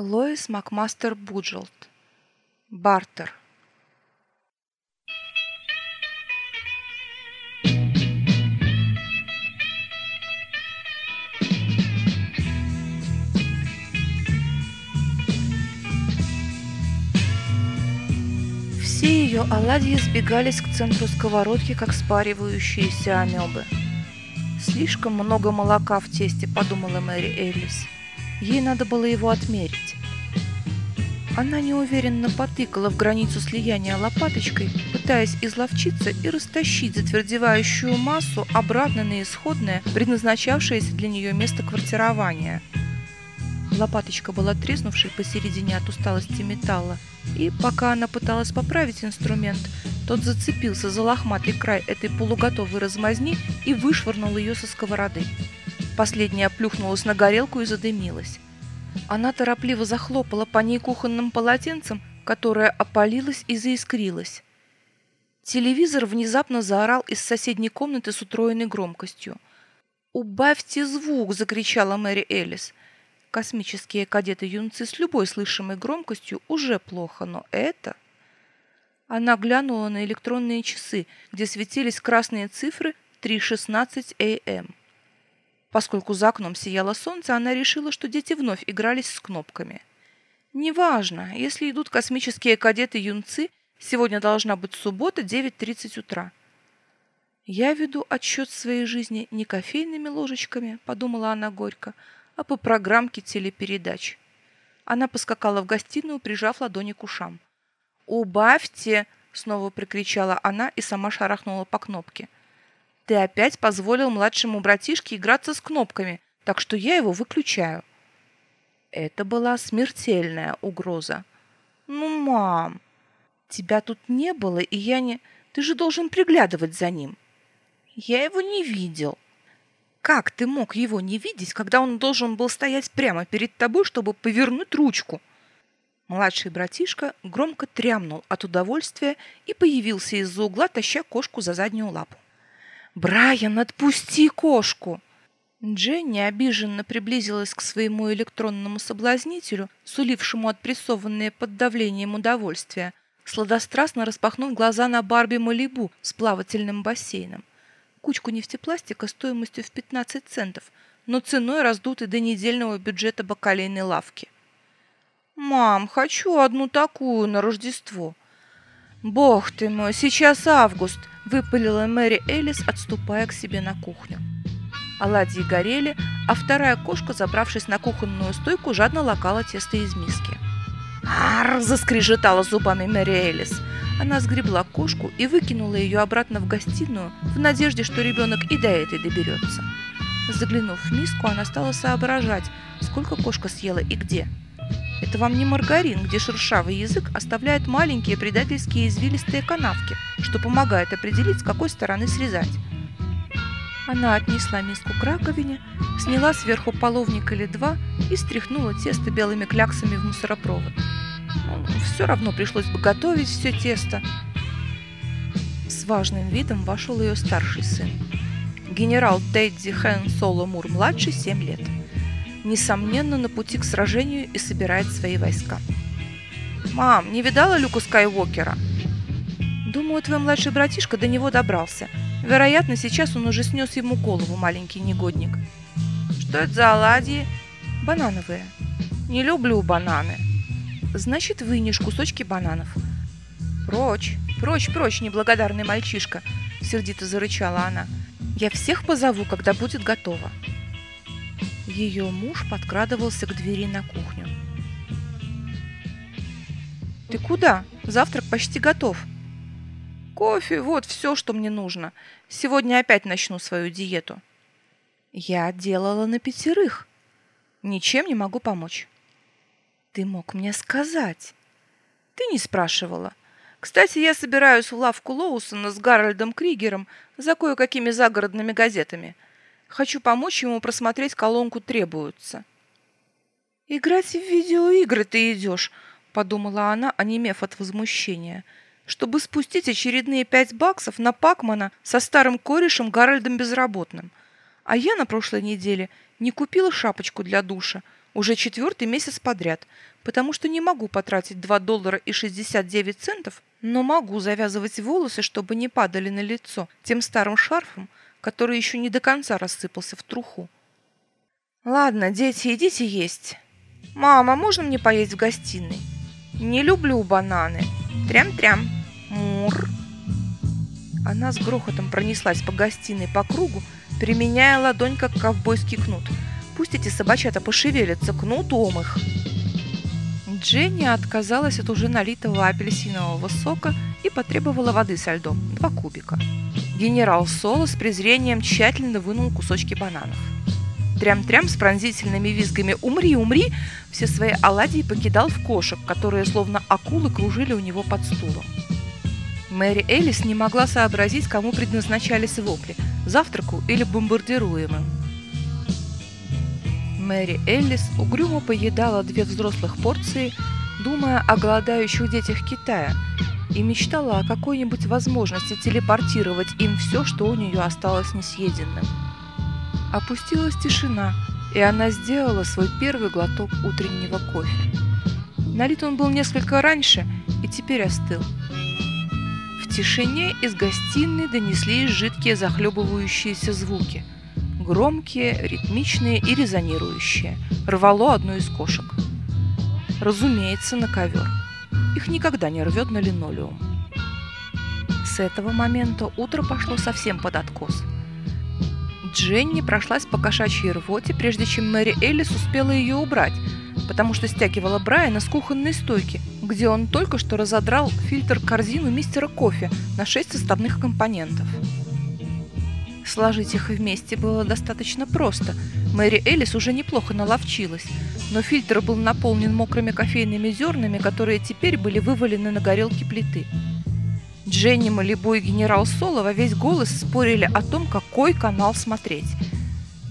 Лоис Макмастер Буджелт. Бартер. Все ее оладьи сбегались к центру сковородки, как спаривающиеся амебы. «Слишком много молока в тесте», — подумала Мэри Эллис. Ей надо было его отмерить. Она неуверенно потыкала в границу слияния лопаточкой, пытаясь изловчиться и растащить затвердевающую массу обратно на исходное, предназначавшееся для нее место квартирования. Лопаточка была треснувшей посередине от усталости металла, и пока она пыталась поправить инструмент, тот зацепился за лохматый край этой полуготовой размазни и вышвырнул ее со сковороды. Последняя плюхнулась на горелку и задымилась. Она торопливо захлопала по ней кухонным полотенцем, которое опалилось и заискрилось. Телевизор внезапно заорал из соседней комнаты с утроенной громкостью. «Убавьте звук!» — закричала Мэри Элис. Космические кадеты-юнцы с любой слышимой громкостью уже плохо, но это... Она глянула на электронные часы, где светились красные цифры 3.16 АМ. Поскольку за окном сияло солнце, она решила, что дети вновь игрались с кнопками. Неважно, если идут космические кадеты-юнцы, сегодня должна быть суббота, 9.30 утра. «Я веду отсчет своей жизни не кофейными ложечками», — подумала она горько, а по программке телепередач. Она поскакала в гостиную, прижав ладони к ушам. «Убавьте!» — снова прикричала она и сама шарахнула по кнопке — ты опять позволил младшему братишке играться с кнопками, так что я его выключаю. Это была смертельная угроза. Ну, мам, тебя тут не было, и я не... Ты же должен приглядывать за ним. Я его не видел. Как ты мог его не видеть, когда он должен был стоять прямо перед тобой, чтобы повернуть ручку? Младший братишка громко трямнул от удовольствия и появился из-за угла, таща кошку за заднюю лапу. «Брайан, отпусти кошку!» Дженни обиженно приблизилась к своему электронному соблазнителю, сулившему отпрессованное под давлением удовольствия, сладострастно распахнув глаза на Барби Малибу с плавательным бассейном. Кучку нефтепластика стоимостью в 15 центов, но ценой раздутой до недельного бюджета бакалейной лавки. «Мам, хочу одну такую на Рождество!» «Бог ты мой, сейчас август!» – выпалила Мэри Элис, отступая к себе на кухню. Оладьи горели, а вторая кошка, забравшись на кухонную стойку, жадно лакала тесто из миски. «Арр!» – заскрежетала зубами Мэри Элис. Она сгребла кошку и выкинула ее обратно в гостиную в надежде, что ребенок и до этой доберется. Заглянув в миску, она стала соображать, сколько кошка съела и где – это вам не маргарин, где шершавый язык оставляет маленькие предательские извилистые канавки, что помогает определить, с какой стороны срезать. Она отнесла миску к раковине, сняла сверху половник или два и стряхнула тесто белыми кляксами в мусоропровод. Ну, все равно пришлось бы готовить все тесто. С важным видом вошел ее старший сын. Генерал Тедди Хэн Соло Мур-младший, 7 лет несомненно, на пути к сражению и собирает свои войска. «Мам, не видала Люка Скайуокера?» «Думаю, твой младший братишка до него добрался. Вероятно, сейчас он уже снес ему голову, маленький негодник». «Что это за оладьи?» «Банановые». «Не люблю бананы». «Значит, вынешь кусочки бананов». «Прочь, прочь, прочь, неблагодарный мальчишка!» — сердито зарычала она. «Я всех позову, когда будет готово». Ее муж подкрадывался к двери на кухню. «Ты куда? Завтрак почти готов». «Кофе, вот все, что мне нужно. Сегодня опять начну свою диету». «Я делала на пятерых. Ничем не могу помочь». «Ты мог мне сказать». «Ты не спрашивала. Кстати, я собираюсь в лавку Лоусона с Гарольдом Кригером за кое-какими загородными газетами – Хочу помочь ему просмотреть колонку «Требуются». «Играть в видеоигры ты идешь», — подумала она, онемев от возмущения, чтобы спустить очередные пять баксов на Пакмана со старым корешем Гарольдом Безработным. А я на прошлой неделе не купила шапочку для душа. Уже четвертый месяц подряд, потому что не могу потратить 2 доллара и 69 центов, но могу завязывать волосы, чтобы не падали на лицо тем старым шарфом, который еще не до конца рассыпался в труху. Ладно, дети, идите есть. Мама, можно мне поесть в гостиной? Не люблю бананы. Трям-трям. Мур. Она с грохотом пронеслась по гостиной по кругу, применяя ладонь как ковбойский кнут. Пусть эти собачата пошевелятся, кнутом их. Дженни отказалась от уже налитого апельсинового сока и потребовала воды со льдом, два кубика. Генерал Соло с презрением тщательно вынул кусочки бананов. Трям-трям с пронзительными визгами «Умри, умри!» все свои оладьи покидал в кошек, которые словно акулы кружили у него под стулом. Мэри Элис не могла сообразить, кому предназначались вопли – завтраку или бомбардируемым. Мэри Эллис угрюмо поедала две взрослых порции, думая о голодающих детях Китая, и мечтала о какой-нибудь возможности телепортировать им все, что у нее осталось несъеденным. Опустилась тишина, и она сделала свой первый глоток утреннего кофе. Налит он был несколько раньше и теперь остыл. В тишине из гостиной донеслись жидкие захлебывающиеся звуки – громкие, ритмичные и резонирующие. Рвало одну из кошек. Разумеется, на ковер. Их никогда не рвет на линолеум. С этого момента утро пошло совсем под откос. Дженни прошлась по кошачьей рвоте, прежде чем Мэри Эллис успела ее убрать, потому что стягивала Брайана с кухонной стойки, где он только что разодрал фильтр-корзину мистера кофе на шесть составных компонентов. Сложить их вместе было достаточно просто. Мэри Элис уже неплохо наловчилась, но фильтр был наполнен мокрыми кофейными зернами, которые теперь были вывалены на горелке плиты. Дженни Малибу и генерал Соло во весь голос спорили о том, какой канал смотреть.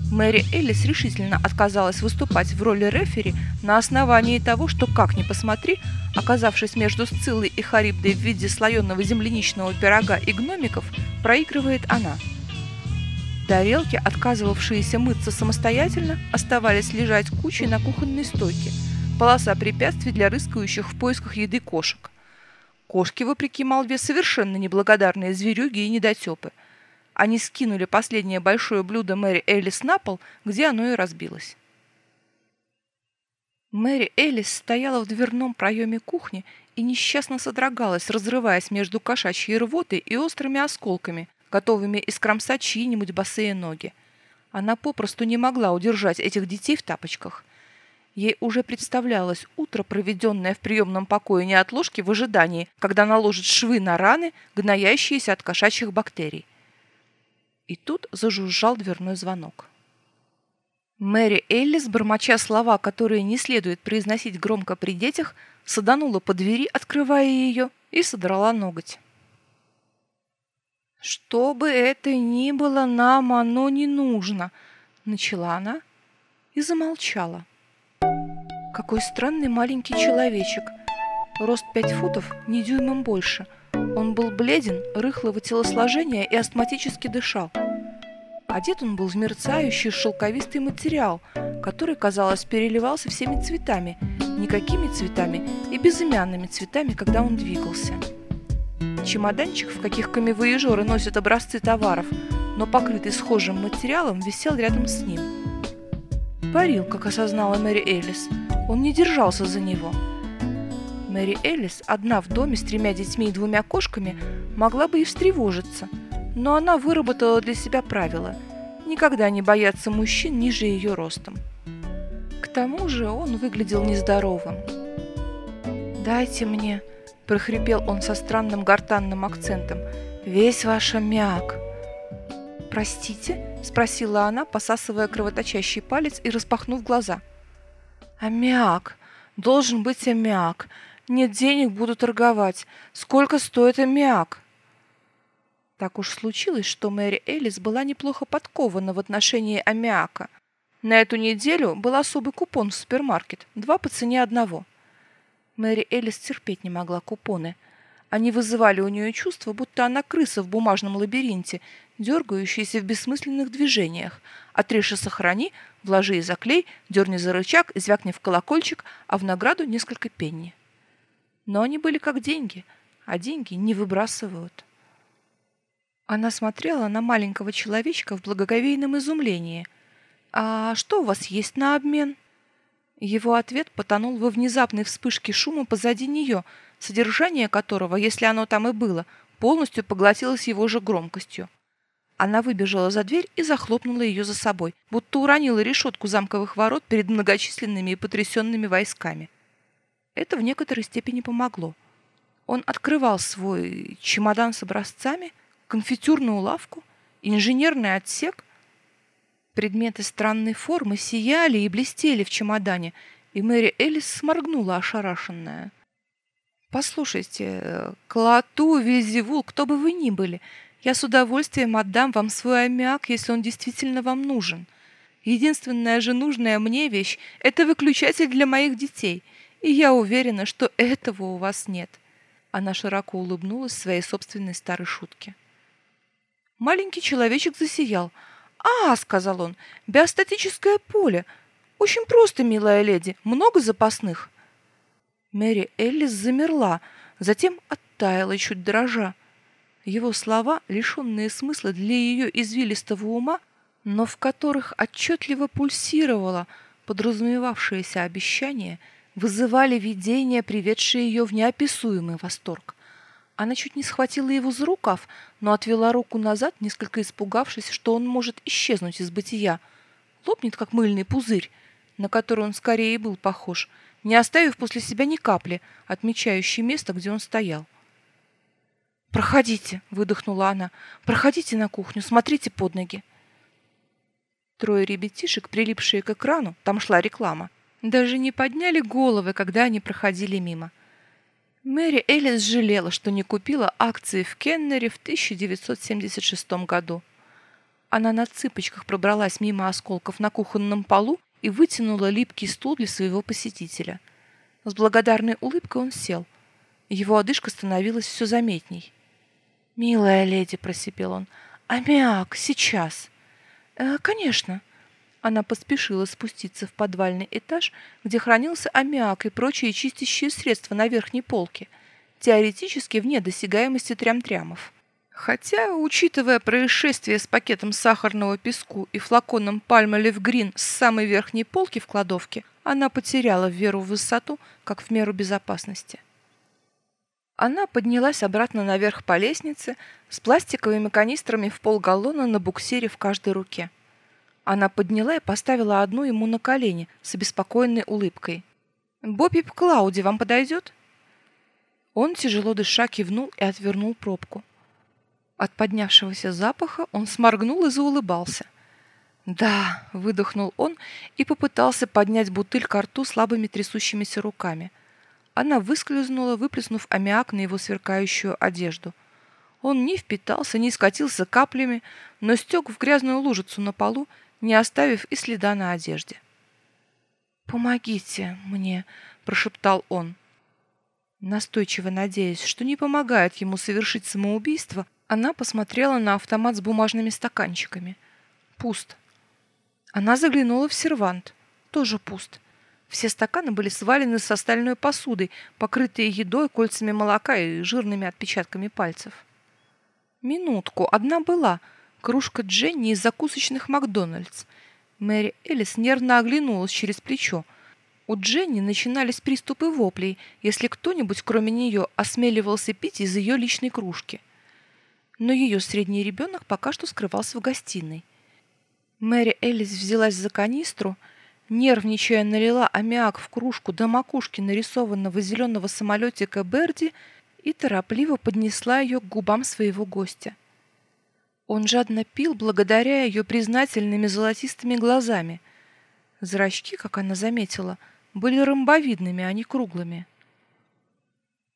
Мэри Элис решительно отказалась выступать в роли рефери на основании того, что, как ни посмотри, оказавшись между Сциллой и Харибдой в виде слоеного земляничного пирога и гномиков, проигрывает она – Тарелки, отказывавшиеся мыться самостоятельно, оставались лежать кучей на кухонной стойке. Полоса препятствий для рыскающих в поисках еды кошек. Кошки, вопреки молве, совершенно неблагодарные зверюги и недотепы. Они скинули последнее большое блюдо Мэри Элис на пол, где оно и разбилось. Мэри Элис стояла в дверном проеме кухни и несчастно содрогалась, разрываясь между кошачьей рвотой и острыми осколками, готовыми искромсать чьи-нибудь босые ноги. Она попросту не могла удержать этих детей в тапочках. Ей уже представлялось утро, проведенное в приемном покое неотложки в ожидании, когда наложит швы на раны, гноящиеся от кошачьих бактерий. И тут зажужжал дверной звонок. Мэри Эллис, бормоча слова, которые не следует произносить громко при детях, саданула по двери, открывая ее, и содрала ноготь. «Что бы это ни было, нам оно не нужно», — начала она и замолчала. Какой странный маленький человечек. Рост пять футов, не дюймом больше. Он был бледен, рыхлого телосложения и астматически дышал. Одет он был в мерцающий шелковистый материал, который, казалось, переливался всеми цветами, никакими цветами и безымянными цветами, когда он двигался. Чемоданчик, в каких камевоежоры носят образцы товаров, но покрытый схожим материалом, висел рядом с ним. Парил, как осознала Мэри Элис. Он не держался за него. Мэри Элис, одна в доме с тремя детьми и двумя кошками, могла бы и встревожиться, но она выработала для себя правило – никогда не бояться мужчин ниже ее ростом. К тому же он выглядел нездоровым. «Дайте мне», прохрипел он со странным гортанным акцентом. «Весь ваш аммиак!» «Простите?» – спросила она, посасывая кровоточащий палец и распахнув глаза. «Аммиак! Должен быть аммиак! Нет денег, буду торговать! Сколько стоит аммиак?» Так уж случилось, что Мэри Элис была неплохо подкована в отношении аммиака. На эту неделю был особый купон в супермаркет, два по цене одного – Мэри Элис терпеть не могла купоны. Они вызывали у нее чувство, будто она крыса в бумажном лабиринте, дергающиеся в бессмысленных движениях. Отреши сохрани, вложи и заклей, дерни за рычаг, звякни в колокольчик, а в награду несколько пенни. Но они были как деньги, а деньги не выбрасывают. Она смотрела на маленького человечка в благоговейном изумлении. «А что у вас есть на обмен?» Его ответ потонул во внезапной вспышке шума позади нее, содержание которого, если оно там и было, полностью поглотилось его же громкостью. Она выбежала за дверь и захлопнула ее за собой, будто уронила решетку замковых ворот перед многочисленными и потрясенными войсками. Это в некоторой степени помогло. Он открывал свой чемодан с образцами, конфитюрную лавку, инженерный отсек. Предметы странной формы сияли и блестели в чемодане, и Мэри Элис сморгнула ошарашенная. «Послушайте, Клоту, Вильзевул, кто бы вы ни были, я с удовольствием отдам вам свой аммиак, если он действительно вам нужен. Единственная же нужная мне вещь — это выключатель для моих детей, и я уверена, что этого у вас нет». Она широко улыбнулась своей собственной старой шутке. Маленький человечек засиял. «А, — сказал он, — биостатическое поле. Очень просто, милая леди, много запасных». Мэри Эллис замерла, затем оттаяла чуть дрожа. Его слова, лишенные смысла для ее извилистого ума, но в которых отчетливо пульсировало подразумевавшееся обещание, вызывали видения, приведшие ее в неописуемый восторг. Она чуть не схватила его за рукав, но отвела руку назад, несколько испугавшись, что он может исчезнуть из бытия. Лопнет, как мыльный пузырь, на который он скорее и был похож, не оставив после себя ни капли, отмечающей место, где он стоял. «Проходите», — выдохнула она. «Проходите на кухню, смотрите под ноги». Трое ребятишек, прилипшие к экрану, там шла реклама, даже не подняли головы, когда они проходили мимо. Мэри Элис жалела, что не купила акции в Кеннере в 1976 году. Она на цыпочках пробралась мимо осколков на кухонном полу и вытянула липкий стул для своего посетителя. С благодарной улыбкой он сел. Его одышка становилась все заметней. «Милая леди», — просипел он, — «аммиак, сейчас». «Э, «Конечно». Она поспешила спуститься в подвальный этаж, где хранился аммиак и прочие чистящие средства на верхней полке, теоретически вне досягаемости трям-трямов. Хотя, учитывая происшествие с пакетом сахарного песку и флаконом Palmolive Green с самой верхней полки в кладовке, она потеряла веру в высоту, как в меру безопасности. Она поднялась обратно наверх по лестнице с пластиковыми канистрами в полгаллона на буксире в каждой руке. Она подняла и поставила одну ему на колени с обеспокоенной улыбкой. «Бобби Клауди вам подойдет?» Он, тяжело дыша, кивнул и отвернул пробку. От поднявшегося запаха он сморгнул и заулыбался. «Да», — выдохнул он и попытался поднять бутыль к рту слабыми трясущимися руками — она выскользнула, выплеснув аммиак на его сверкающую одежду. Он не впитался, не скатился каплями, но стек в грязную лужицу на полу, не оставив и следа на одежде. «Помогите мне», — прошептал он. Настойчиво надеясь, что не помогает ему совершить самоубийство, она посмотрела на автомат с бумажными стаканчиками. Пуст. Она заглянула в сервант. Тоже пуст. Все стаканы были свалены с остальной посудой, покрытые едой, кольцами молока и жирными отпечатками пальцев. Минутку, одна была. Кружка Дженни из закусочных Макдональдс. Мэри Элис нервно оглянулась через плечо. У Дженни начинались приступы воплей, если кто-нибудь, кроме нее, осмеливался пить из ее личной кружки. Но ее средний ребенок пока что скрывался в гостиной. Мэри Элис взялась за канистру — Нервничая, налила аммиак в кружку до макушки нарисованного зеленого самолетика Берди и торопливо поднесла ее к губам своего гостя. Он жадно пил, благодаря ее признательными золотистыми глазами. Зрачки, как она заметила, были ромбовидными, а не круглыми.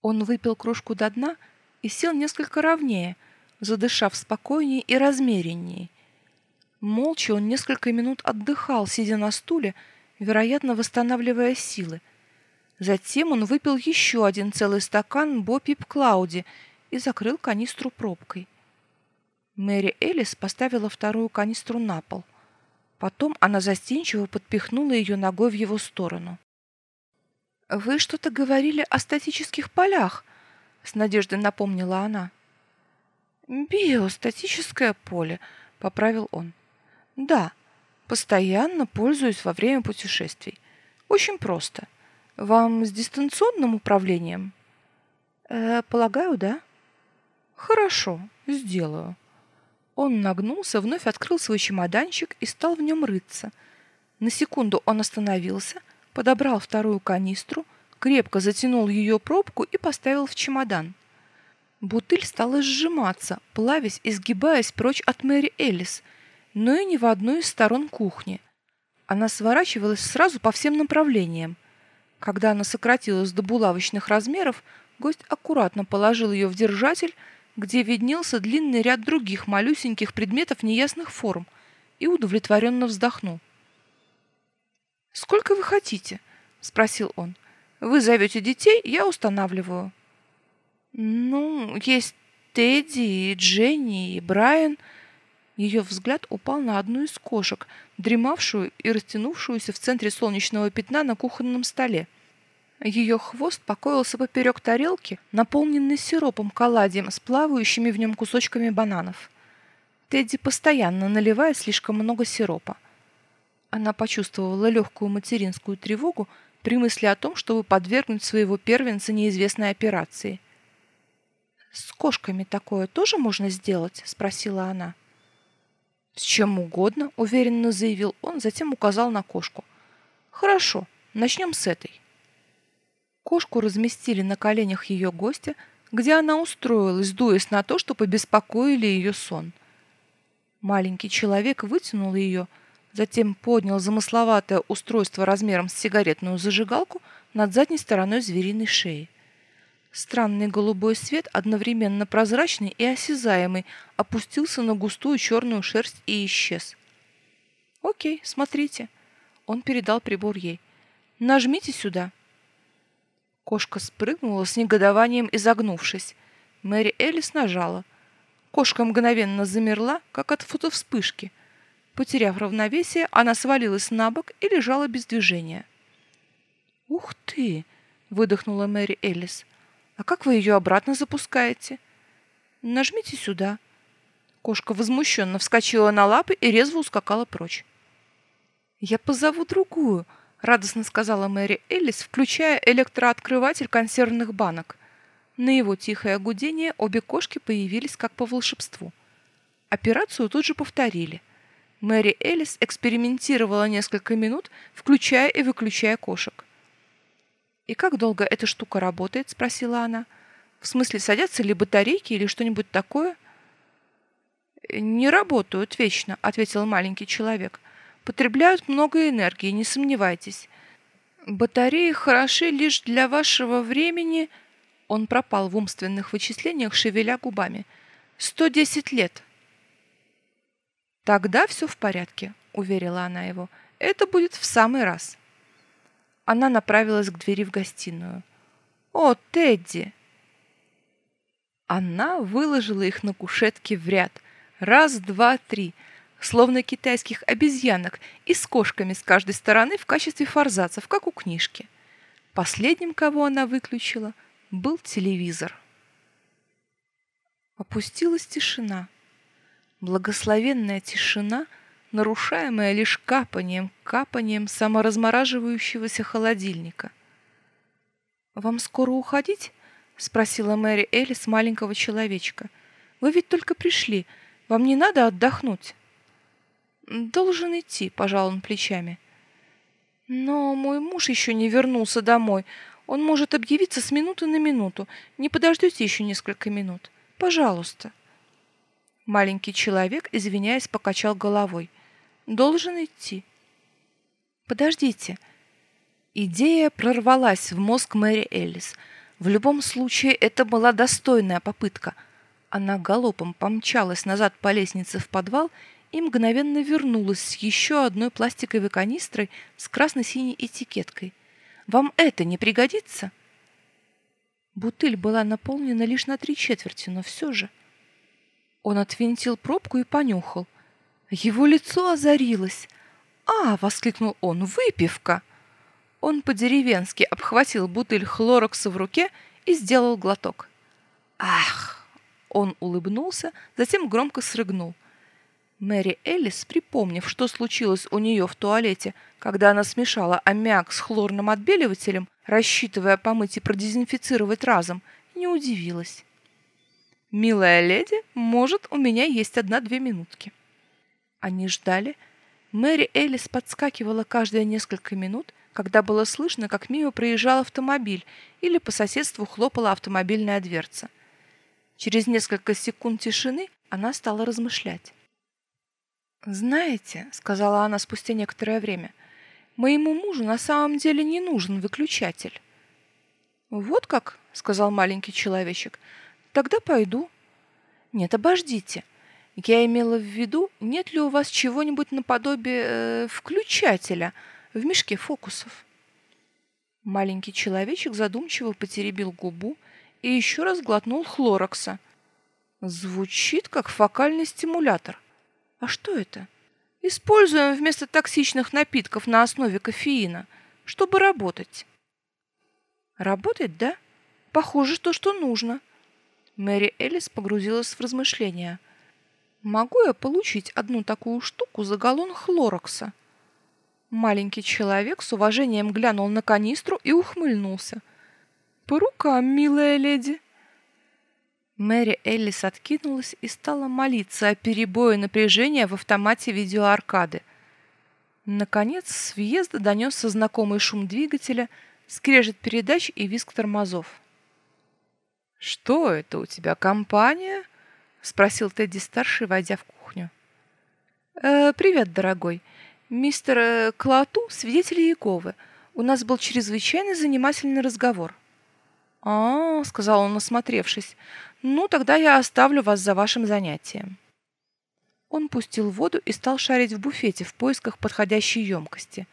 Он выпил кружку до дна и сел несколько ровнее, задышав спокойнее и размереннее — Молча он несколько минут отдыхал, сидя на стуле, вероятно, восстанавливая силы. Затем он выпил еще один целый стакан Бопип Клауди и закрыл канистру пробкой. Мэри Элис поставила вторую канистру на пол. Потом она застенчиво подпихнула ее ногой в его сторону. «Вы что-то говорили о статических полях», — с надеждой напомнила она. «Биостатическое поле», — поправил он. «Да, постоянно пользуюсь во время путешествий. Очень просто. Вам с дистанционным управлением?» «Э, «Полагаю, да». «Хорошо, сделаю». Он нагнулся, вновь открыл свой чемоданчик и стал в нем рыться. На секунду он остановился, подобрал вторую канистру, крепко затянул ее пробку и поставил в чемодан. Бутыль стала сжиматься, плавясь и сгибаясь прочь от Мэри Элис, но и не в одну из сторон кухни. Она сворачивалась сразу по всем направлениям. Когда она сократилась до булавочных размеров, гость аккуратно положил ее в держатель, где виднелся длинный ряд других малюсеньких предметов неясных форм, и удовлетворенно вздохнул. «Сколько вы хотите?» — спросил он. «Вы зовете детей, я устанавливаю». «Ну, есть Тедди и Дженни и Брайан». Ее взгляд упал на одну из кошек, дремавшую и растянувшуюся в центре солнечного пятна на кухонном столе. Ее хвост покоился поперек тарелки, наполненной сиропом каладием с плавающими в нем кусочками бананов. Тедди постоянно наливает слишком много сиропа. Она почувствовала легкую материнскую тревогу при мысли о том, чтобы подвергнуть своего первенца неизвестной операции. «С кошками такое тоже можно сделать?» – спросила она. «С чем угодно», – уверенно заявил он, затем указал на кошку. «Хорошо, начнем с этой». Кошку разместили на коленях ее гостя, где она устроилась, дуясь на то, что побеспокоили ее сон. Маленький человек вытянул ее, затем поднял замысловатое устройство размером с сигаретную зажигалку над задней стороной звериной шеи. Странный голубой свет, одновременно прозрачный и осязаемый, опустился на густую черную шерсть и исчез. «Окей, смотрите». Он передал прибор ей. «Нажмите сюда». Кошка спрыгнула с негодованием изогнувшись. Мэри Элис нажала. Кошка мгновенно замерла, как от фотовспышки. Потеряв равновесие, она свалилась на бок и лежала без движения. «Ух ты!» — выдохнула Мэри Элис. «А как вы ее обратно запускаете?» «Нажмите сюда». Кошка возмущенно вскочила на лапы и резво ускакала прочь. «Я позову другую», — радостно сказала Мэри Эллис, включая электрооткрыватель консервных банок. На его тихое гудение обе кошки появились как по волшебству. Операцию тут же повторили. Мэри Эллис экспериментировала несколько минут, включая и выключая кошек. «И как долго эта штука работает?» — спросила она. «В смысле, садятся ли батарейки или что-нибудь такое?» «Не работают вечно», — ответил маленький человек потребляют много энергии, не сомневайтесь. Батареи хороши лишь для вашего времени. Он пропал в умственных вычислениях, шевеля губами. 110 лет. Тогда все в порядке, уверила она его. Это будет в самый раз. Она направилась к двери в гостиную. О, Тедди! Она выложила их на кушетке в ряд. Раз, два, три — словно китайских обезьянок, и с кошками с каждой стороны в качестве форзацев, как у книжки. Последним, кого она выключила, был телевизор. Опустилась тишина. Благословенная тишина, нарушаемая лишь капанием, капанием саморазмораживающегося холодильника. «Вам скоро уходить?» — спросила Мэри Элис маленького человечка. «Вы ведь только пришли. Вам не надо отдохнуть?» «Должен идти», — пожал он плечами. «Но мой муж еще не вернулся домой. Он может объявиться с минуты на минуту. Не подождете еще несколько минут? Пожалуйста». Маленький человек, извиняясь, покачал головой. «Должен идти». «Подождите». Идея прорвалась в мозг Мэри Эллис. В любом случае, это была достойная попытка. Она галопом помчалась назад по лестнице в подвал и мгновенно вернулась с еще одной пластиковой канистрой с красно-синей этикеткой. «Вам это не пригодится?» Бутыль была наполнена лишь на три четверти, но все же. Он отвинтил пробку и понюхал. Его лицо озарилось. «А!» — воскликнул он. «Выпивка!» Он по-деревенски обхватил бутыль хлорокса в руке и сделал глоток. «Ах!» Он улыбнулся, затем громко срыгнул. Мэри Эллис, припомнив, что случилось у нее в туалете, когда она смешала аммиак с хлорным отбеливателем, рассчитывая помыть и продезинфицировать разом, не удивилась. «Милая леди, может, у меня есть одна-две минутки». Они ждали. Мэри Эллис подскакивала каждые несколько минут, когда было слышно, как мимо проезжал автомобиль или по соседству хлопала автомобильная дверца. Через несколько секунд тишины она стала размышлять. «Знаете», — сказала она спустя некоторое время, — «моему мужу на самом деле не нужен выключатель». «Вот как?» — сказал маленький человечек. «Тогда пойду». «Нет, обождите. Я имела в виду, нет ли у вас чего-нибудь наподобие э, включателя в мешке фокусов?» Маленький человечек задумчиво потеребил губу и еще раз глотнул хлорокса. «Звучит, как фокальный стимулятор. А что это?» «Используем вместо токсичных напитков на основе кофеина, чтобы работать». «Работать, да? Похоже, то, что нужно». Мэри Элис погрузилась в размышления – Могу я получить одну такую штуку за галлон хлорокса? Маленький человек с уважением глянул на канистру и ухмыльнулся. По рукам, милая леди. Мэри Эллис откинулась и стала молиться о перебое напряжения в автомате видеоаркады. Наконец, с въезда донесся знакомый шум двигателя, скрежет передач и визг тормозов. «Что это у тебя, компания?» — спросил Тедди-старший, войдя в кухню. «Э, «Привет, дорогой. Мистер э, Клауту, свидетель Яковы. У нас был чрезвычайно занимательный разговор». «А, — сказал он, осмотревшись, — ну, тогда я оставлю вас за вашим занятием». Он пустил воду и стал шарить в буфете в поисках подходящей емкости.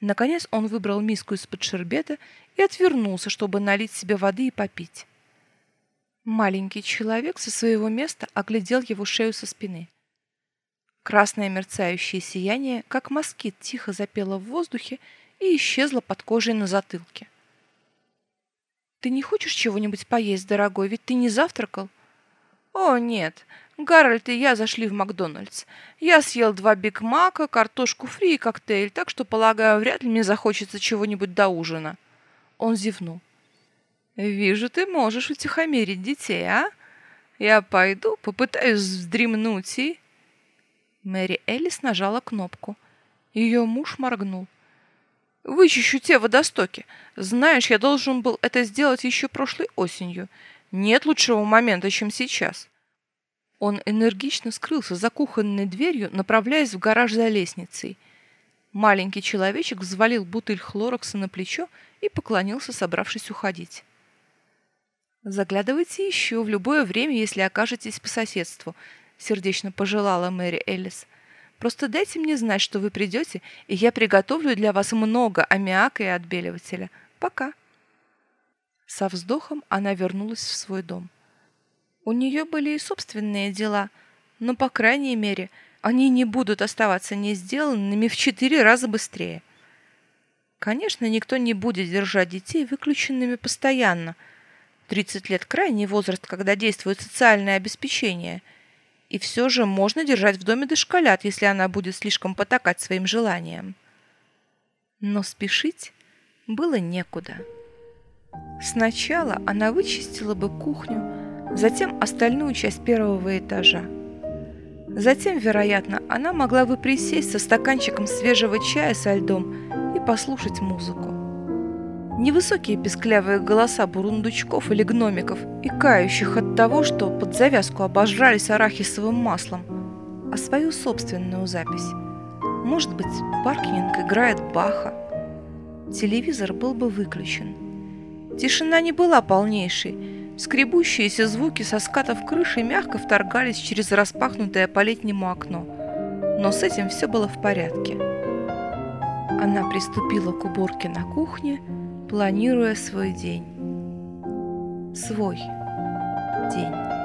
Наконец он выбрал миску из-под шербета и отвернулся, чтобы налить себе воды и попить. Маленький человек со своего места оглядел его шею со спины. Красное мерцающее сияние, как москит, тихо запело в воздухе и исчезло под кожей на затылке. «Ты не хочешь чего-нибудь поесть, дорогой? Ведь ты не завтракал?» «О, нет. Гарольд и я зашли в Макдональдс. Я съел два Биг Мака, картошку фри и коктейль, так что, полагаю, вряд ли мне захочется чего-нибудь до ужина». Он зевнул. Вижу, ты можешь утихомирить детей, а? Я пойду, попытаюсь вздремнуть и... Мэри Элис нажала кнопку. Ее муж моргнул. «Вычищу те водостоки. Знаешь, я должен был это сделать еще прошлой осенью. Нет лучшего момента, чем сейчас». Он энергично скрылся за кухонной дверью, направляясь в гараж за лестницей. Маленький человечек взвалил бутыль хлорокса на плечо и поклонился, собравшись уходить. Заглядывайте еще в любое время, если окажетесь по соседству, сердечно пожелала Мэри Эллис. Просто дайте мне знать, что вы придете, и я приготовлю для вас много аммиака и отбеливателя. Пока. Со вздохом она вернулась в свой дом. У нее были и собственные дела, но, по крайней мере, они не будут оставаться не сделанными в четыре раза быстрее. Конечно, никто не будет держать детей выключенными постоянно – 30 лет – крайний возраст, когда действует социальное обеспечение. И все же можно держать в доме дошколят, если она будет слишком потакать своим желаниям. Но спешить было некуда. Сначала она вычистила бы кухню, затем остальную часть первого этажа. Затем, вероятно, она могла бы присесть со стаканчиком свежего чая со льдом и послушать музыку. Невысокие песклявые голоса бурундучков или гномиков, и кающих от того, что под завязку обожрались арахисовым маслом, а свою собственную запись. Может быть, Паркининг играет Баха. Телевизор был бы выключен. Тишина не была полнейшей. Скребущиеся звуки со скатов крыши мягко вторгались через распахнутое по летнему окно. Но с этим все было в порядке. Она приступила к уборке на кухне, планируя свой день. Свой день.